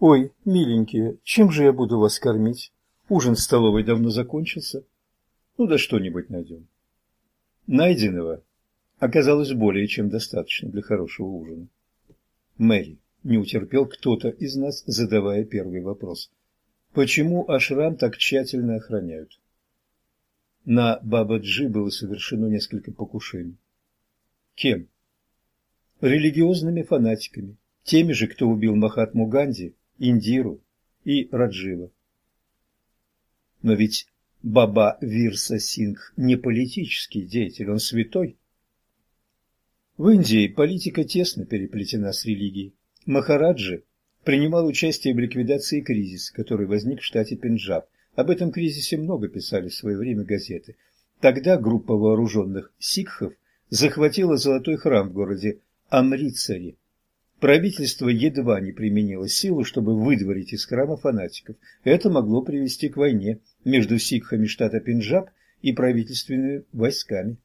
«Ой, миленькие, чем же я буду вас кормить? Ужин в столовой давно закончился. Ну да что-нибудь найдем». Найденного оказалось более чем достаточно для хорошего ужина. Мэри не утерпел кто-то из нас, задавая первый вопрос. Почему ашрам так тщательно охраняют? На Баба-Джи было совершено несколько покушений. Кем? Религиозными фанатиками, теми же, кто убил Махатму Ганди Индиру и Раджива. Но ведь Баба Вирса Сингх не политический деятель, он святой. В Индии политика тесно переплетена с религией. Махараджи принимал участие в ликвидации кризиса, который возник в штате Пенджаб. Об этом кризисе много писали в свое время газеты. Тогда группа вооруженных сикхов захватила золотой храм в городе Амритсаре Правительство едва не применило силу, чтобы выдворить из храма фанатиков. Это могло привести к войне между сикхами штата Пенджаб и правительственными войсками.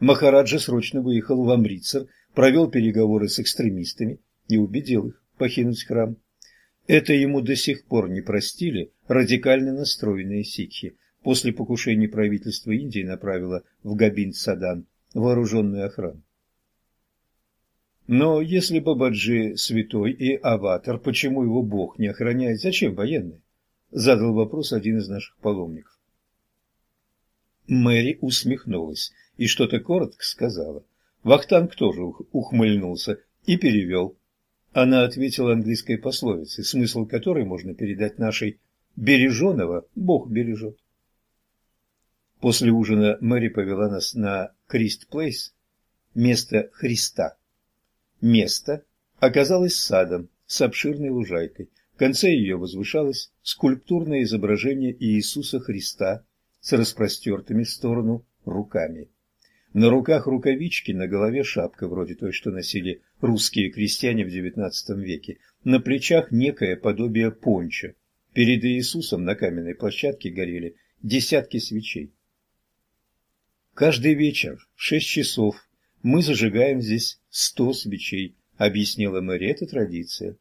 Махараджа срочно выехал в Амритсар, провел переговоры с экстремистами и убедил их покинуть храм. Это ему до сих пор не простили радикально настроенные сикхи. После покушения правительства Индии направило в Габинд-Садан вооруженную охрану. Но если Бабаджи святой и аватар, почему его Бог не охраняет? Зачем военные? Задал вопрос один из наших паломников. Мэри усмехнулась и что-то коротко сказала. Вахтанг тоже ухмыльнулся и перевел. Она ответила английской пословицей, смысл которой можно передать нашей «береженого Бог бережет». После ужина Мэри повела нас на Крист-Плейс, место Христа Место оказалось садом с обширной лужайкой. В конце ее возвышалось скульптурное изображение Иисуса Христа с распростертыми в сторону руками. На руках рукавички, на голове шапка, вроде той, что носили русские крестьяне в XIX веке, на плечах некое подобие понча. Перед Иисусом на каменной площадке горели десятки свечей. Каждый вечер в шесть часов мы зажигаем здесь сто свечей, объяснила Мэри, это традиция.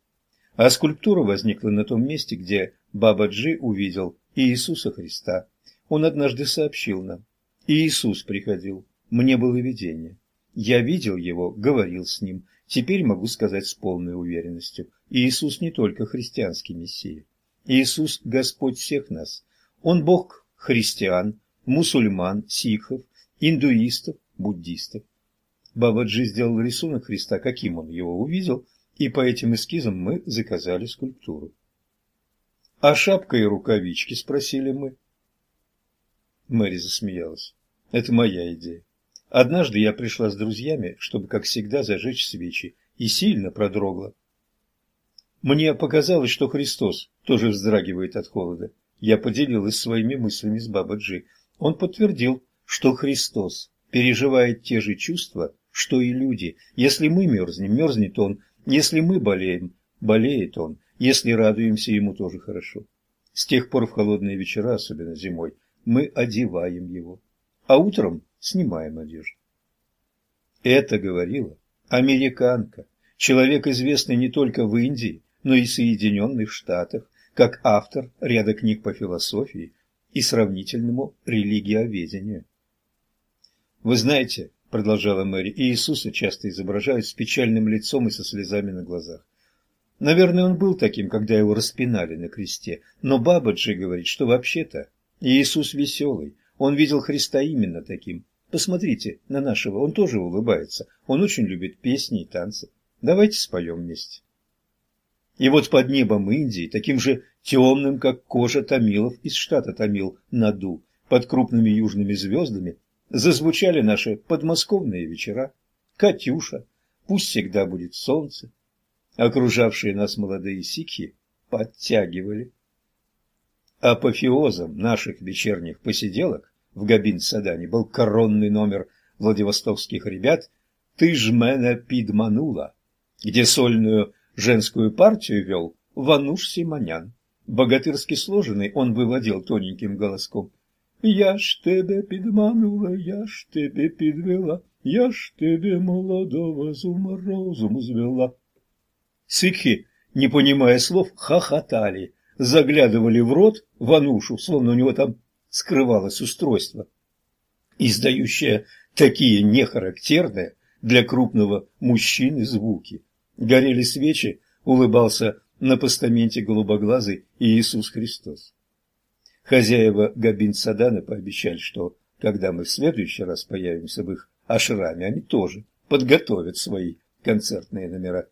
А скульптура возникла на том месте, где Баба-Джи увидел Иисуса Христа. Он однажды сообщил нам, Иисус приходил, мне было видение. Я видел его, говорил с ним. Теперь могу сказать с полной уверенностью, Иисус не только христианский Мессия. Иисус – Господь всех нас. Он Бог христиан, мусульман, сикхов, индуистов, буддистов. Бабаджи сделал рисунок Христа, каким он его увидел, и по этим эскизам мы заказали скульптуру. «А шапка и рукавички?» – спросили мы. Мэри засмеялась. «Это моя идея. Однажды я пришла с друзьями, чтобы, как всегда, зажечь свечи, и сильно продрогла. Мне показалось, что Христос тоже вздрагивает от холода. Я поделилась своими мыслями с Бабаджи. Он подтвердил, что Христос переживает те же чувства, что и люди. Если мы мерзнем, мерзнет он. Если мы болеем, болеет он. Если радуемся, ему тоже хорошо. С тех пор в холодные вечера, особенно зимой, мы одеваем его, а утром снимаем одежду. Это говорила американка, человек, известный не только в Индии, но и в Соединенных Штатах, как автор ряда книг по философии и сравнительному религиоведению. Вы знаете, продолжала Мэри, и Иисуса часто изображают с печальным лицом и со слезами на глазах. Наверное, он был таким, когда его распинали на кресте, но Бабаджи говорит, что вообще-то Иисус веселый, он видел Христа именно таким. Посмотрите на нашего, он тоже улыбается, он очень любит песни и танцы. Давайте споем вместе. И вот под небом Индии, таким же темным, как кожа тамилов из штата Тамил, Наду, под крупными южными звездами, Зазвучали наши подмосковные вечера. Катюша, пусть всегда будет солнце. Окружавшие нас молодые сикхи подтягивали. Апофеозом наших вечерних посиделок в Габин-Садане был коронный номер владивостокских ребят «Ты ж меня пидманула», где сольную женскую партию вел Вануш Симонян. Богатырски сложенный он выводил тоненьким голоском я ж тебе підманула, я ж тебе підвела, я ж тебе молодого з розуму звела. Сикхи не понимая слов, хохотали, заглядывали в рот Ванушу, словно у него там скрывалось устройство, издающее такие нехарактерные для крупного мужчины звуки. Горели свечи, улыбался на постаменте голубоглазый Иисус Христос. Хозяева Габин Садана пообещали, что когда мы в следующий раз появимся в их ашраме, они тоже подготовят свои концертные номера.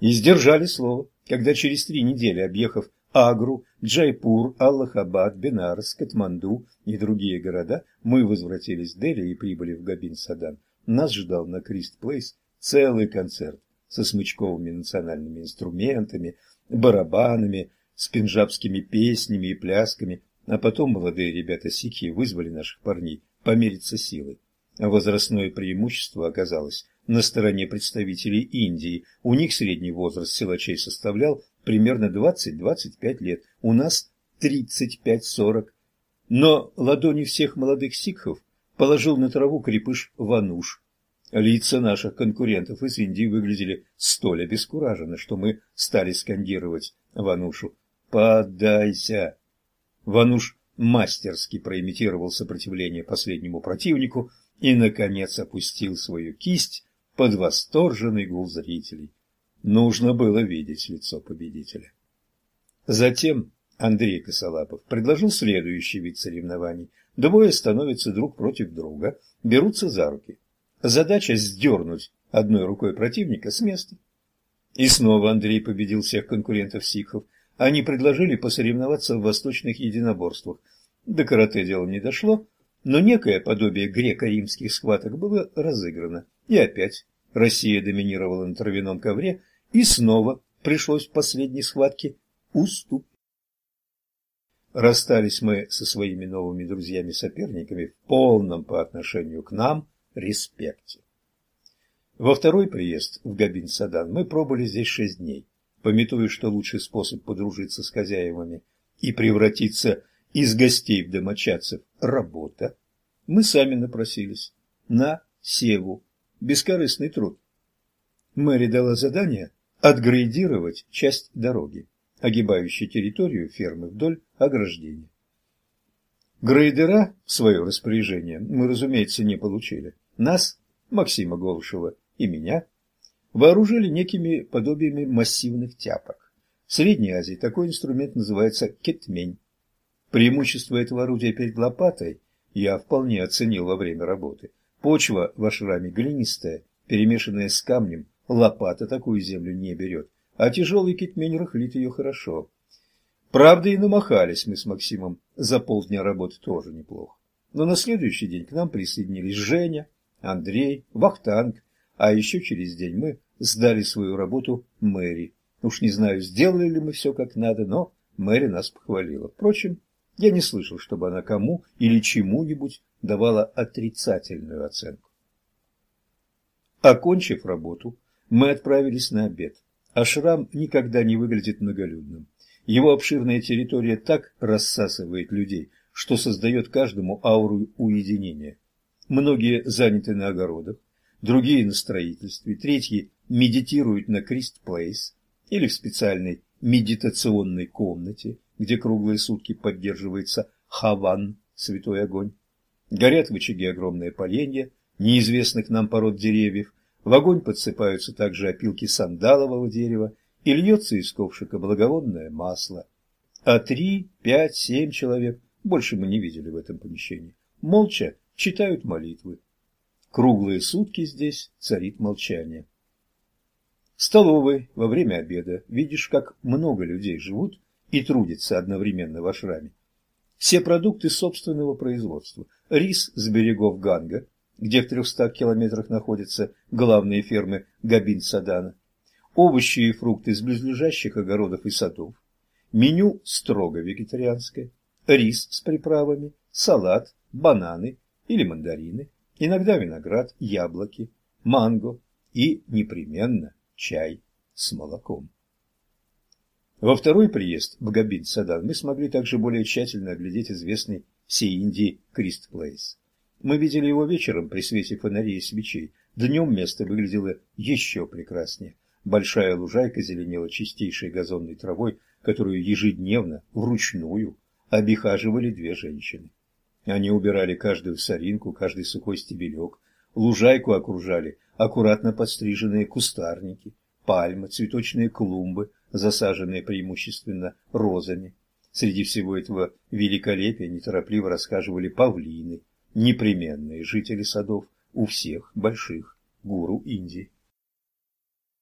И сдержали слово, когда через три недели, объехав Агру, Джайпур, Аллахабад, Бенарс, Катманду и другие города, мы возвратились в Дели и прибыли в Габин-Садан. Нас ждал на Крист-Плейс целый концерт со смычковыми национальными инструментами, барабанами, с пенджабскими песнями и плясками, а потом молодые ребята-сикхи вызвали наших парней помериться силой. Возрастное преимущество оказалось на стороне представителей Индии. У них средний возраст силачей составлял примерно 20-25 лет, у нас 35-40. Но ладони всех молодых сикхов положил на траву крепыш Вануш. Лица наших конкурентов из Индии выглядели столь обескураженно, что мы стали скандировать Ванушу «Поддайся!». Вануш мастерски проимитировал сопротивление последнему противнику и, наконец, опустил свою кисть под восторженный гул зрителей. Нужно было видеть лицо победителя. Затем Андрей Косолапов предложил следующий вид соревнований. Двое становятся друг против друга, берутся за руки. Задача – сдернуть одной рукой противника с места. И снова Андрей победил всех конкурентов сикхов. Они предложили посоревноваться в восточных единоборствах. До карате дело не дошло, но некое подобие греко-римских схваток было разыграно. И опять Россия доминировала на травяном ковре, и снова пришлось в последней схватке уступить. Расстались мы со своими новыми друзьями-соперниками в полном по отношению к нам респекте. Во второй приезд в Габин-Садан мы пробыли здесь шесть дней, пометуя, что лучший способ подружиться с хозяевами и превратиться из гостей в домочадцев – работа. Мы сами напросились на севу, бескорыстный труд. Мэри дала задание отгрейдировать часть дороги огибающей территорию фермы вдоль ограждения. Грейдера в свое распоряжение мы, разумеется, не получили. Нас, Максима Голышева и меня, вооружили некими подобиями массивных тяпок. В Средней Азии такой инструмент называется кетмень. Преимущество этого орудия перед лопатой я вполне оценил во время работы. Почва в ашраме глинистая, перемешанная с камнем, лопата такую землю не берет а тяжелый китмень рыхлит ее хорошо. Правда, и намахались мы с Максимом за полдня работы тоже неплохо. Но на следующий день к нам присоединились Женя, Андрей, Вахтанг, а еще через день мы сдали свою работу Мэри. Уж не знаю, сделали ли мы все как надо, но Мэри нас похвалила. Впрочем, я не слышал, чтобы она кому или чему-нибудь давала отрицательную оценку. Окончив работу, мы отправились на обед. Ашрам никогда не выглядит многолюдным. Его обширная территория так рассасывает людей, что создает каждому ауру уединения. Многие заняты на огородах, другие на строительстве, третьи медитируют на Крист-Плейс или в специальной медитационной комнате, где круглые сутки поддерживается хаван, святой огонь. Горят в очаге огромные поленья, неизвестных нам пород деревьев, в огонь подсыпаются также опилки сандалового дерева и льется из ковшика благовонное масло. А три, пять, семь человек, больше мы не видели в этом помещении, молча читают молитвы. Круглые сутки здесь царит молчание. В во время обеда видишь, как много людей живут и трудятся одновременно в ашраме. Все продукты собственного производства. Рис с берегов Ганга, где в 300 километрах находятся главные фермы Габин-Садана, овощи и фрукты из близлежащих огородов и садов, меню строго вегетарианское, рис с приправами, салат, бананы или мандарины, иногда виноград, яблоки, манго и непременно чай с молоком. Во второй приезд в Габин-Садан мы смогли также более тщательно оглядеть известный всей Индии Крист-Плейс. Мы видели его вечером при свете фонарей и свечей. Днем место выглядело еще прекраснее. большая лужайка зеленела чистейшей газонной травой, которую ежедневно, вручную, обихаживали две женщины. Они убирали каждую соринку, каждый сухой стебелек, лужайку окружали аккуратно подстриженные кустарники, пальмы, цветочные клумбы, засаженные преимущественно розами. Среди всего этого великолепия неторопливо расхаживали павлины, непременные жители садов у всех больших гуру Индии.